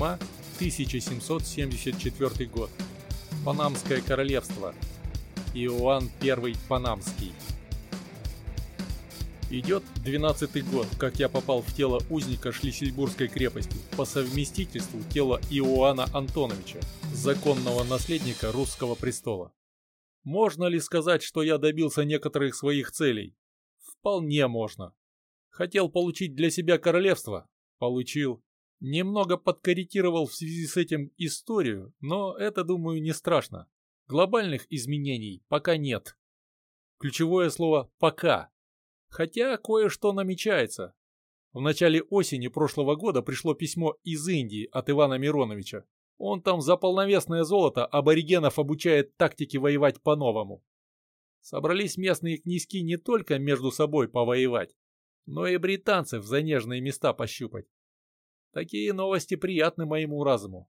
Зима, 1774 год. Панамское королевство. Иоанн I Панамский. Идет 12 год, как я попал в тело узника Шлиссельбургской крепости, по совместительству тело Иоанна Антоновича, законного наследника русского престола. Можно ли сказать, что я добился некоторых своих целей? Вполне можно. Хотел получить для себя королевство? Получил. Немного подкорректировал в связи с этим историю, но это, думаю, не страшно. Глобальных изменений пока нет. Ключевое слово «пока». Хотя кое-что намечается. В начале осени прошлого года пришло письмо из Индии от Ивана Мироновича. Он там за полновесное золото аборигенов обучает тактике воевать по-новому. Собрались местные князьки не только между собой повоевать, но и британцев за нежные места пощупать. Такие новости приятны моему разуму.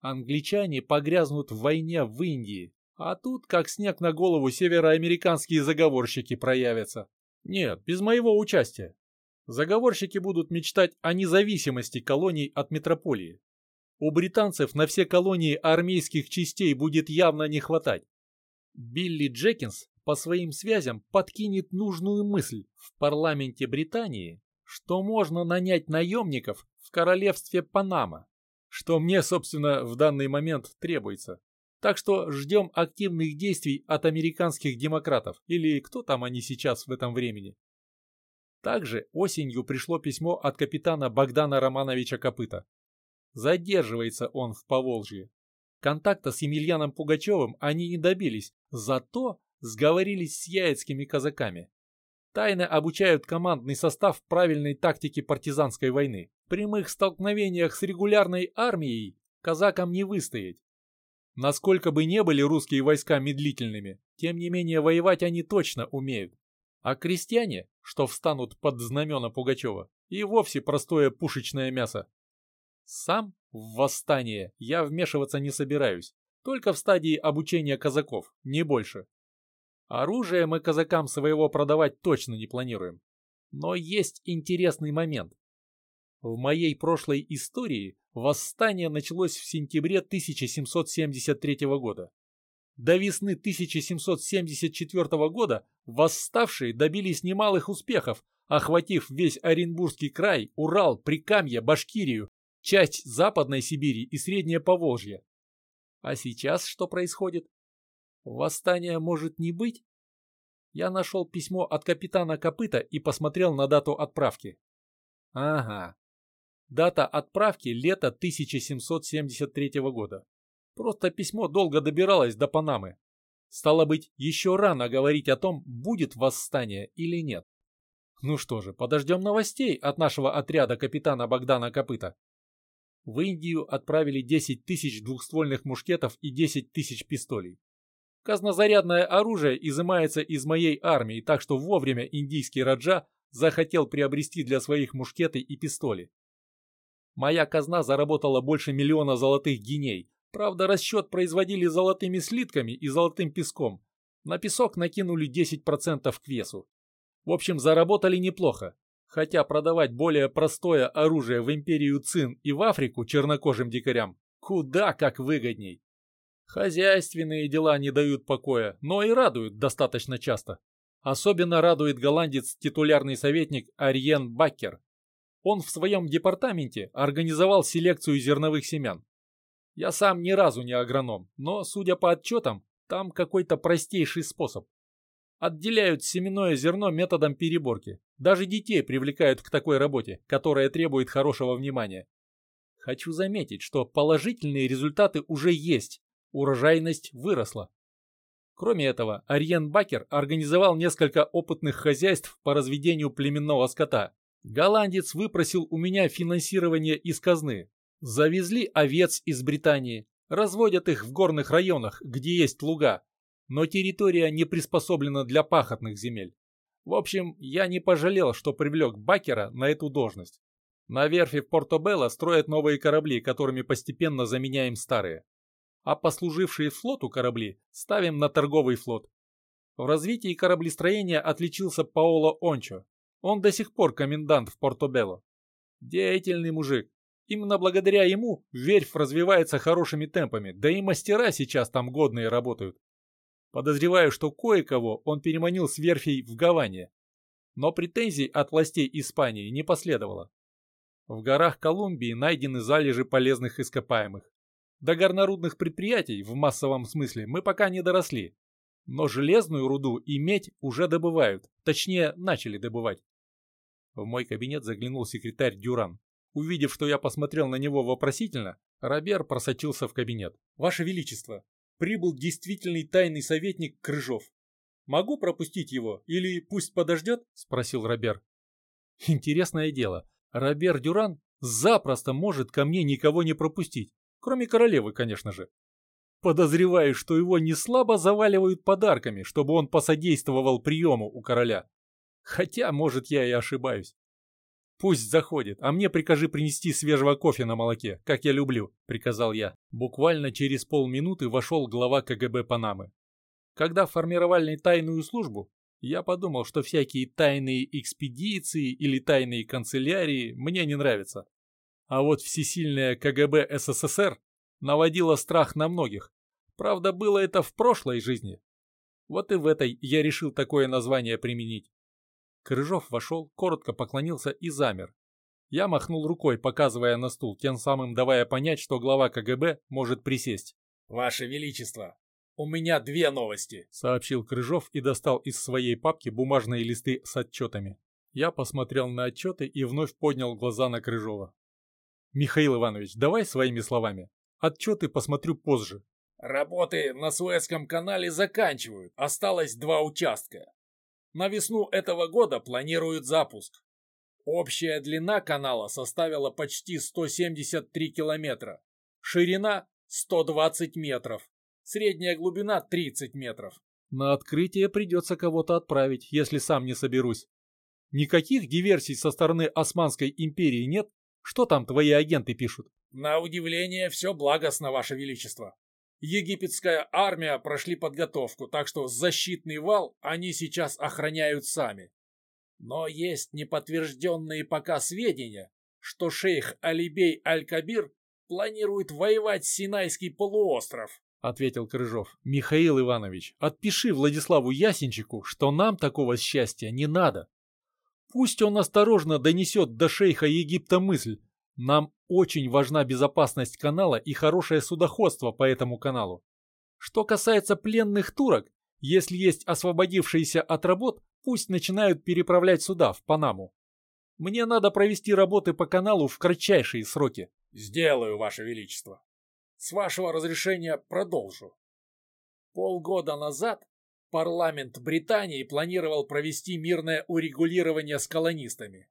Англичане погрязнут в войне в Индии, а тут, как снег на голову, североамериканские заговорщики проявятся. Нет, без моего участия. Заговорщики будут мечтать о независимости колоний от метрополии. У британцев на все колонии армейских частей будет явно не хватать. Билли Джекинс по своим связям подкинет нужную мысль в парламенте Британии, что можно нанять наемников в королевстве Панама, что мне, собственно, в данный момент требуется. Так что ждем активных действий от американских демократов, или кто там они сейчас в этом времени. Также осенью пришло письмо от капитана Богдана Романовича Копыта. Задерживается он в Поволжье. Контакта с Емельяном Пугачевым они не добились, зато сговорились с яицкими казаками. Тайно обучают командный состав правильной тактике партизанской войны. Прямых столкновениях с регулярной армией казакам не выстоять. Насколько бы не были русские войска медлительными, тем не менее воевать они точно умеют. А крестьяне, что встанут под знамена Пугачева, и вовсе простое пушечное мясо. Сам в восстание я вмешиваться не собираюсь, только в стадии обучения казаков, не больше. Оружие мы казакам своего продавать точно не планируем. Но есть интересный момент. В моей прошлой истории восстание началось в сентябре 1773 года. До весны 1774 года восставшие добились немалых успехов, охватив весь Оренбургский край, Урал, Прикамье, Башкирию, часть Западной Сибири и Среднее Поволжье. А сейчас что происходит? Восстания может не быть? Я нашел письмо от капитана Копыта и посмотрел на дату отправки. Ага, Дата отправки – лето 1773 года. Просто письмо долго добиралось до Панамы. Стало быть, еще рано говорить о том, будет восстание или нет. Ну что же, подождем новостей от нашего отряда капитана Богдана Копыта. В Индию отправили 10 тысяч двухствольных мушкетов и 10 тысяч пистолей. Казнозарядное оружие изымается из моей армии, так что вовремя индийский Раджа захотел приобрести для своих мушкеты и пистоли. Моя казна заработала больше миллиона золотых гиней. Правда, расчет производили золотыми слитками и золотым песком. На песок накинули 10% к весу. В общем, заработали неплохо. Хотя продавать более простое оружие в империю Цин и в Африку чернокожим дикарям куда как выгодней. Хозяйственные дела не дают покоя, но и радуют достаточно часто. Особенно радует голландец титулярный советник Ариен Баккер, он в своем департаменте организовал селекцию зерновых семян. Я сам ни разу не агроном, но, судя по отчетам, там какой-то простейший способ. Отделяют семенное зерно методом переборки. Даже детей привлекают к такой работе, которая требует хорошего внимания. Хочу заметить, что положительные результаты уже есть. Урожайность выросла. Кроме этого, Ариен Бакер организовал несколько опытных хозяйств по разведению племенного скота Голландец выпросил у меня финансирование из казны. Завезли овец из Британии, разводят их в горных районах, где есть луга, но территория не приспособлена для пахотных земель. В общем, я не пожалел, что привлек Бакера на эту должность. На верфи в Порто-Белло строят новые корабли, которыми постепенно заменяем старые. А послужившие флоту корабли ставим на торговый флот. В развитии кораблестроения отличился Паоло Ончо, он до сих пор комендант в Порто-Белло. Деятельный мужик. Именно благодаря ему верфь развивается хорошими темпами, да и мастера сейчас там годные работают. Подозреваю, что кое-кого он переманил с верфей в Гаване. Но претензий от властей Испании не последовало. В горах Колумбии найдены залежи полезных ископаемых. До горнорудных предприятий в массовом смысле мы пока не доросли. Но железную руду и медь уже добывают, точнее, начали добывать. В мой кабинет заглянул секретарь Дюран. Увидев, что я посмотрел на него вопросительно, Робер просочился в кабинет. «Ваше Величество, прибыл действительный тайный советник Крыжов. Могу пропустить его или пусть подождет?» – спросил Робер. Интересное дело, Робер Дюран запросто может ко мне никого не пропустить, кроме королевы, конечно же. Подозреваю, что его не слабо заваливают подарками, чтобы он посодействовал приему у короля. Хотя, может, я и ошибаюсь. «Пусть заходит, а мне прикажи принести свежего кофе на молоке, как я люблю», — приказал я. Буквально через полминуты вошел глава КГБ Панамы. Когда формировали тайную службу, я подумал, что всякие тайные экспедиции или тайные канцелярии мне не нравятся. А вот всесильная КГБ СССР наводила страх на многих. Правда, было это в прошлой жизни. Вот и в этой я решил такое название применить. Крыжов вошел, коротко поклонился и замер. Я махнул рукой, показывая на стул, тем самым давая понять, что глава КГБ может присесть. «Ваше Величество, у меня две новости», — сообщил Крыжов и достал из своей папки бумажные листы с отчетами. Я посмотрел на отчеты и вновь поднял глаза на Крыжова. «Михаил Иванович, давай своими словами. Отчеты посмотрю позже». «Работы на Суэцком канале заканчивают. Осталось два участка. На весну этого года планируют запуск. Общая длина канала составила почти 173 километра, ширина 120 метров, средняя глубина 30 метров. На открытие придется кого-то отправить, если сам не соберусь. Никаких диверсий со стороны Османской империи нет? Что там твои агенты пишут? На удивление, все благостно, Ваше Величество. Египетская армия прошли подготовку, так что защитный вал они сейчас охраняют сами. Но есть неподтвержденные пока сведения, что шейх Алибей Аль-Кабир планирует воевать Синайский полуостров. — ответил Крыжов. «Михаил Иванович, отпиши Владиславу Ясенчику, что нам такого счастья не надо. Пусть он осторожно донесет до шейха Египта мысль, нам очень важна безопасность канала и хорошее судоходство по этому каналу. Что касается пленных турок, если есть освободившиеся от работ, пусть начинают переправлять суда в Панаму. Мне надо провести работы по каналу в кратчайшие сроки. Сделаю, Ваше Величество. С вашего разрешения продолжу. Полгода назад парламент Британии планировал провести мирное урегулирование с колонистами.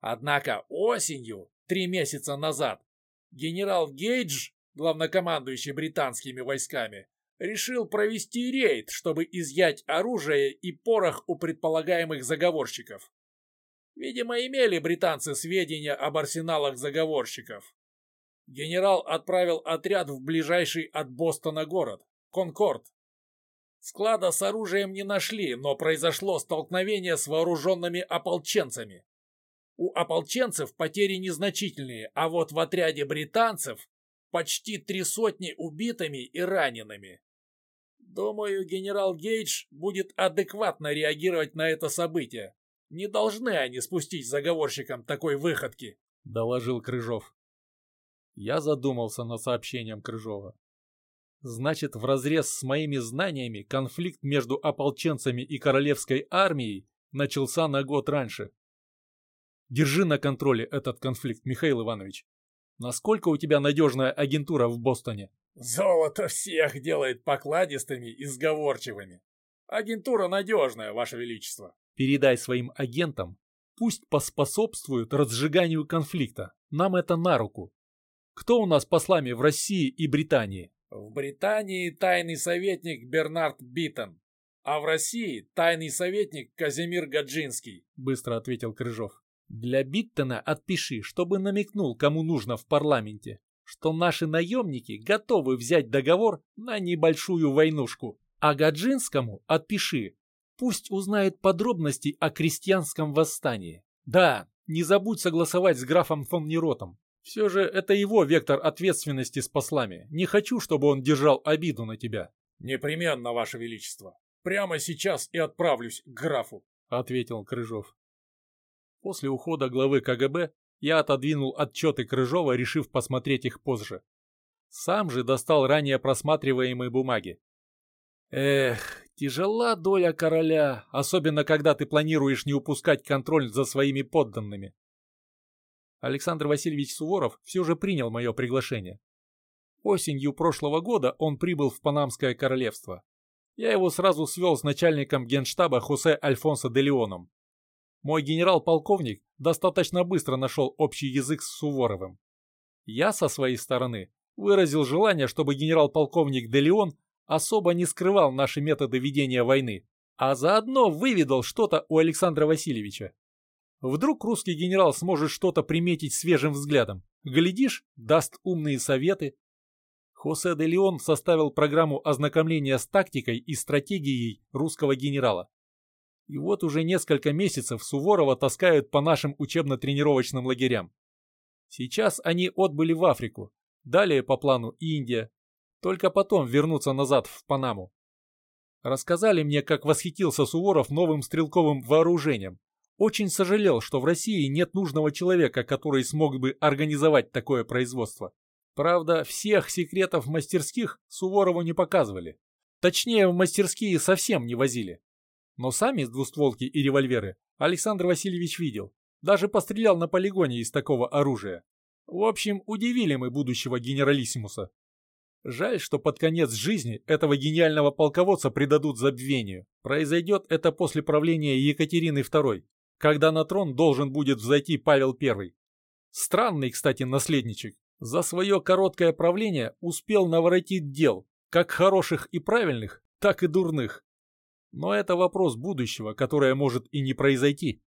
Однако осенью Три месяца назад генерал Гейдж, главнокомандующий британскими войсками, решил провести рейд, чтобы изъять оружие и порох у предполагаемых заговорщиков. Видимо, имели британцы сведения об арсеналах заговорщиков. Генерал отправил отряд в ближайший от Бостона город, Конкорд. Склада с оружием не нашли, но произошло столкновение с вооруженными ополченцами. У ополченцев потери незначительные, а вот в отряде британцев почти три сотни убитыми и ранеными. Думаю, генерал Гейдж будет адекватно реагировать на это событие. Не должны они спустить заговорщикам такой выходки, — доложил Крыжов. Я задумался над сообщением Крыжова. Значит, вразрез с моими знаниями конфликт между ополченцами и королевской армией начался на год раньше. Держи на контроле этот конфликт, Михаил Иванович. Насколько у тебя надежная агентура в Бостоне? Золото всех делает покладистыми и сговорчивыми. Агентура надежная, Ваше Величество. Передай своим агентам, пусть поспособствуют разжиганию конфликта. Нам это на руку. Кто у нас послами в России и Британии? В Британии тайный советник Бернард Биттон, а в России тайный советник Казимир Гаджинский, быстро ответил Крыжов. Для Биттона отпиши, чтобы намекнул, кому нужно в парламенте, что наши наемники готовы взять договор на небольшую войнушку. А Гаджинскому отпиши, пусть узнает подробности о крестьянском восстании. Да, не забудь согласовать с графом фон Неротом. Все же это его вектор ответственности с послами. Не хочу, чтобы он держал обиду на тебя. Непременно, Ваше Величество. Прямо сейчас и отправлюсь к графу, ответил Крыжов. После ухода главы КГБ я отодвинул отчеты Крыжова, решив посмотреть их позже. Сам же достал ранее просматриваемые бумаги. Эх, тяжела доля короля, особенно когда ты планируешь не упускать контроль за своими подданными. Александр Васильевич Суворов все же принял мое приглашение. Осенью прошлого года он прибыл в Панамское королевство. Я его сразу свел с начальником генштаба Хосе Альфонсо де Леоном. Мой генерал-полковник достаточно быстро нашел общий язык с Суворовым. Я, со своей стороны, выразил желание, чтобы генерал-полковник де Леон особо не скрывал наши методы ведения войны, а заодно выведал что-то у Александра Васильевича. Вдруг русский генерал сможет что-то приметить свежим взглядом. Глядишь, даст умные советы. Хосе де Леон составил программу ознакомления с тактикой и стратегией русского генерала. И вот уже несколько месяцев Суворова таскают по нашим учебно-тренировочным лагерям. Сейчас они отбыли в Африку, далее по плану Индия, только потом вернуться назад в Панаму. Рассказали мне, как восхитился Суворов новым стрелковым вооружением, очень сожалел, что в России нет нужного человека, который смог бы организовать такое производство. Правда, всех секретов мастерских Суворову не показывали. Точнее, в мастерские совсем не возили. Но сами двустволки и револьверы Александр Васильевич видел. Даже пострелял на полигоне из такого оружия. В общем, удивили мы будущего генералиссимуса. Жаль, что под конец жизни этого гениального полководца предадут забвению. Произойдет это после правления Екатерины II когда на трон должен будет взойти Павел I. Странный, кстати, наследничек. За свое короткое правление успел наворотить дел, как хороших и правильных, так и дурных. Но это вопрос будущего, которое может и не произойти.